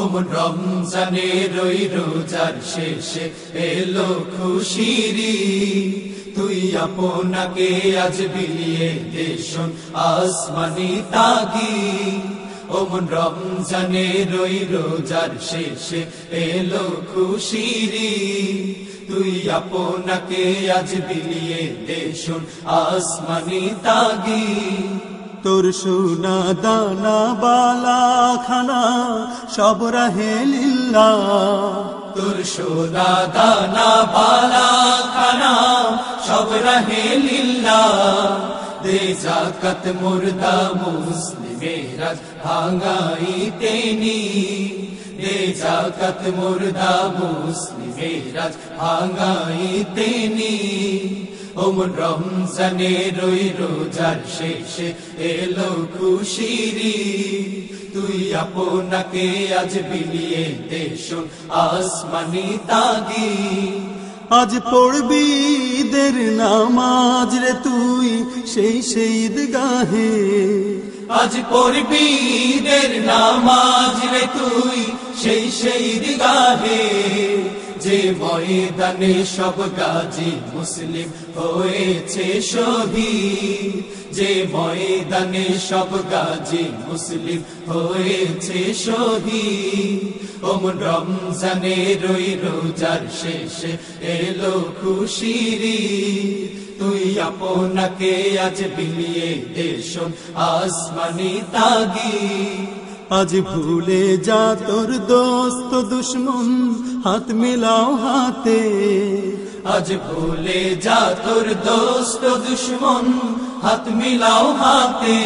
ওমন রমজানে রই রোজার শেষে এলো খুশিরি। তুই আপনাকে আজ বিলিয়ে দেশন আসমানি তাগি ওমন রমজানে রই রোজার শেষে এলো খুশিরি। তুই আপনাকে আজ বিলিয়ে দেশন আসমানি তাগি তোর সোনা দানা বালা খানা সব রাহে লিল্লা। তোর সোনা দানা বালা খানা সব রহে লিল্লা। দে জাকাত মুর্দা মুসলিমেরাজ ভাঙাই তেনি। দে জাকাত মুর্দা মুসলিমেরাজ ভাঙাই তেনি। ওমন রমজানে রই রোজার শেষে। এলো খুশিরি তুই আপনাকে আজ বিলিয়ে দেশন আসমানি তাগি। আজ পড়বি ঈদের নামাজ রে তুই সেই শহীদ গাহে। আজ পড়বি ঈদের নামাজ রে তুই সেই সেই গাহে। যে ময়দানে সব গাজী মুসলিম হয়েছে শহীদ। যে ময়দানে সব গাজী মুসলিম হয়েছে শহীদ। ওমন রমজানে রই রোজার শেষে এলো খুশিরি তুই আপনাকে আজ বিলিয়ে দেশন আসমানি তাগি আজ ভুলে যা তোর দোস্ত দুশ্মন, হাত মিলাও হাতে। আজ ভুলে যা তোর দোস্ত দুশ্মন, হাত মিলাও হাতে।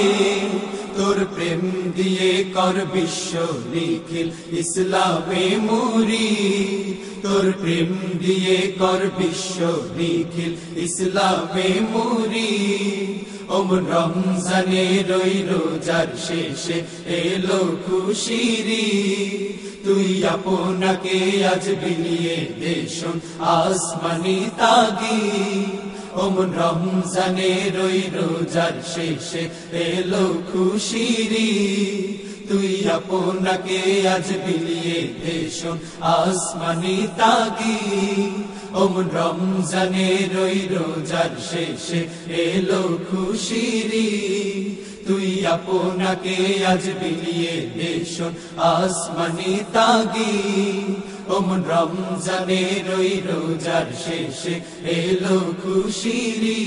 তোর প্রেম দিয়ে কর বিশ্ব নিখিল ইসলামে মুরি তোর প্রেম দিয়ে কর বিশ্ব নিখিল ইসলামে মুরি ওম রমজানে রই রোজার শেষে এলো খুশিরি। তুই আপনাকে আজ বিলিয়ে দেশন আসমানি তাগি ওমন রমজানে রই রোজার শেষে এলো খুশিরি। তুই আপনাকে আজ বিলিয়ে দেশন আসমানি তাগি ওমন রমজানে রই রোজার শেষে এলো খুশিরি। তুই আপনাকে আজ বিলিয়ে দেশন আসমানি তাগি ওমন রমজানের রই রোজার শেষে এলো খুশিরি।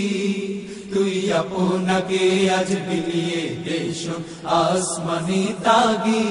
তুই আপনাকে আজ বিলিয়ে দেশ আসমানি তাগি